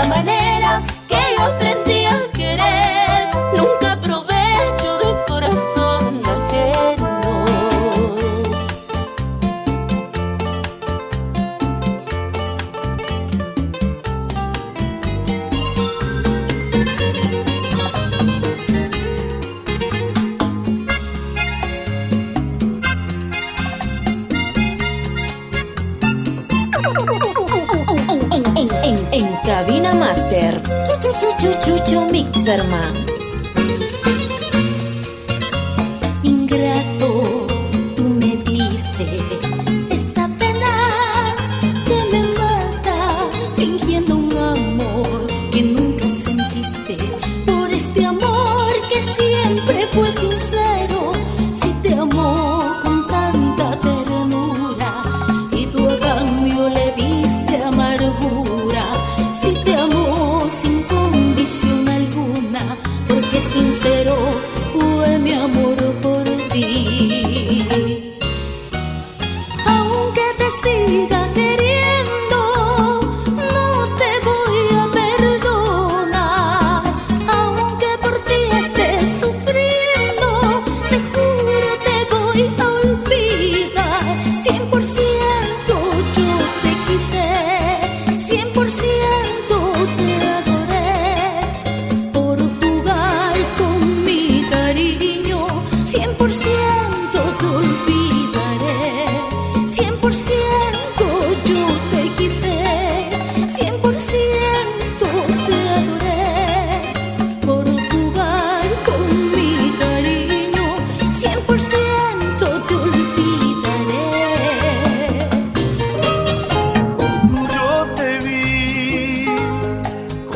La manera que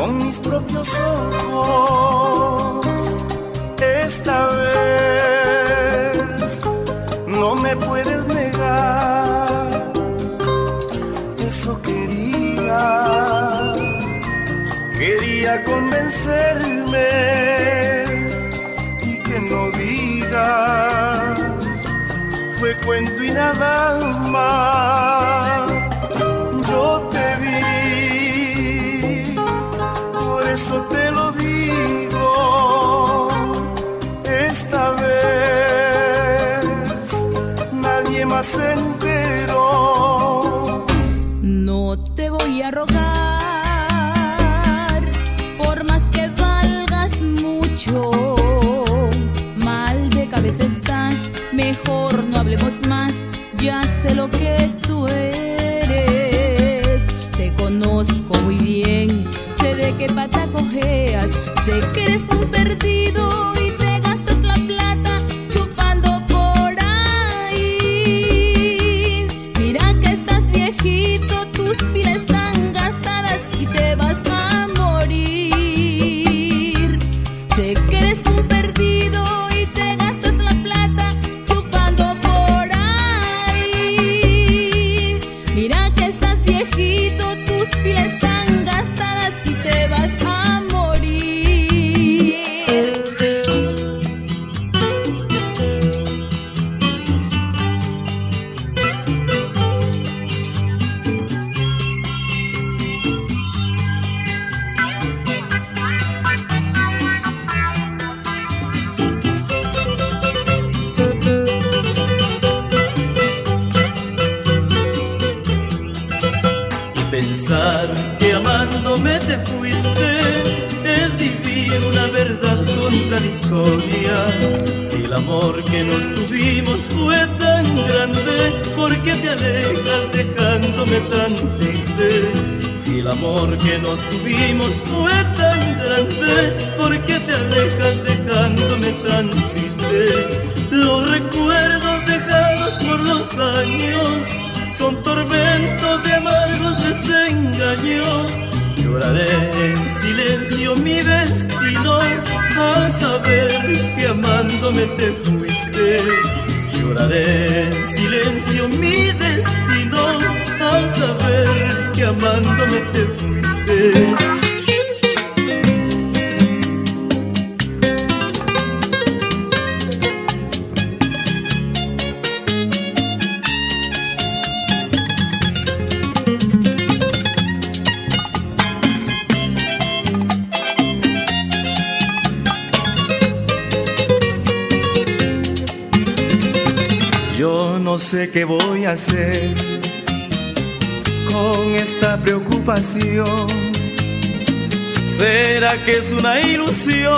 con mis propios ojos. Esta vez no me puedes negar. Eso quería, quería convencerme y que no digas fue cuento y nada más. perdido. Fuiste, es vivir una verdad contradictoria. Si el amor que nos tuvimos fue tan grande, ¿por qué te alejas dejándome tan triste? Si el amor que nos tuvimos fue tan grande, ¿por qué te alejas dejándome tan triste? Los recuerdos dejados por los años son tormentos de amargos desengaños. Lloraré en silencio mi destino al saber que amándome te fuiste. Lloraré en silencio mi destino al saber que amándome te fuiste. Qué voy a hacer con esta preocupación. ¿Será que es una ilusión?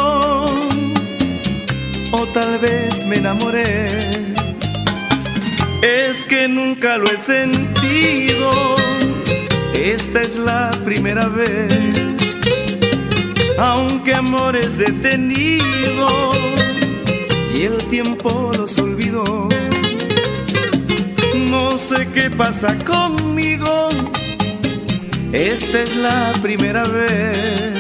O tal vez me enamoré. Es que nunca lo he sentido. Esta es la primera vez. Aunque amores detenido y el tiempo los olvidó no sé qué pasa conmigo. Esta es la primera vez